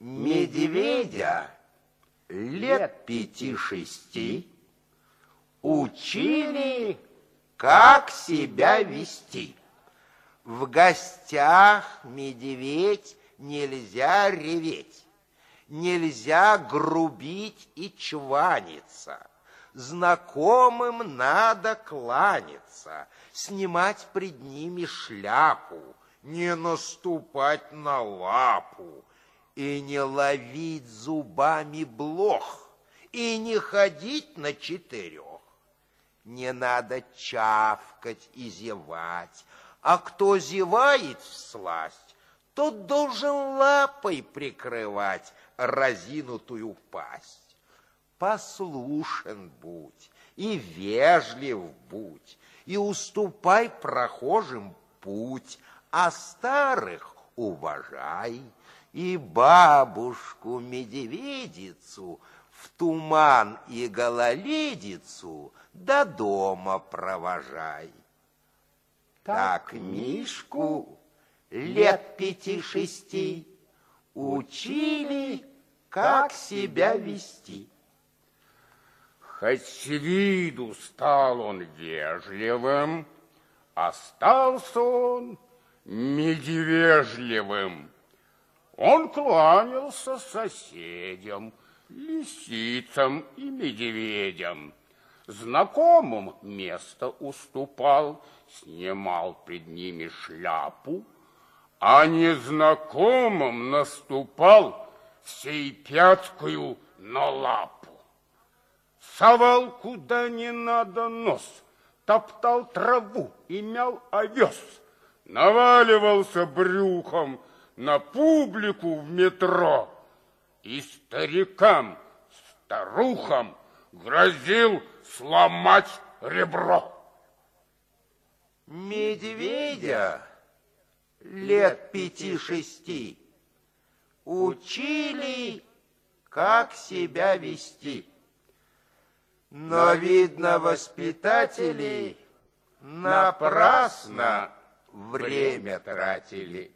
Медведя лет пяти-шести учили, как себя вести. В гостях медведь нельзя реветь, нельзя грубить и чваниться. Знакомым надо кланяться, снимать пред ними шляпу, не наступать на лапу и не ловить зубами блох, и не ходить на четырех. Не надо чавкать и зевать, а кто зевает в сласть, тот должен лапой прикрывать разинутую пасть. Послушен будь и вежлив будь, и уступай прохожим путь, а старых уважай, и бабушку-медведицу в туман и гололедицу до дома провожай. Так Мишку лет пяти-шести учили, как себя вести. Хоть с виду стал он вежливым, остался он медвежливым. Он кланялся соседям, лисицам и медведям. Знакомым место уступал, снимал пред ними шляпу, а незнакомым наступал всей пяткою на лапу. Совал куда не надо нос, топтал траву и мял овес, наваливался брюхом на публику в метро и старикам, старухам грозил сломать ребро. Медведя лет пяти-шести учили, как себя вести. Но, видно, воспитатели напрасно время тратили.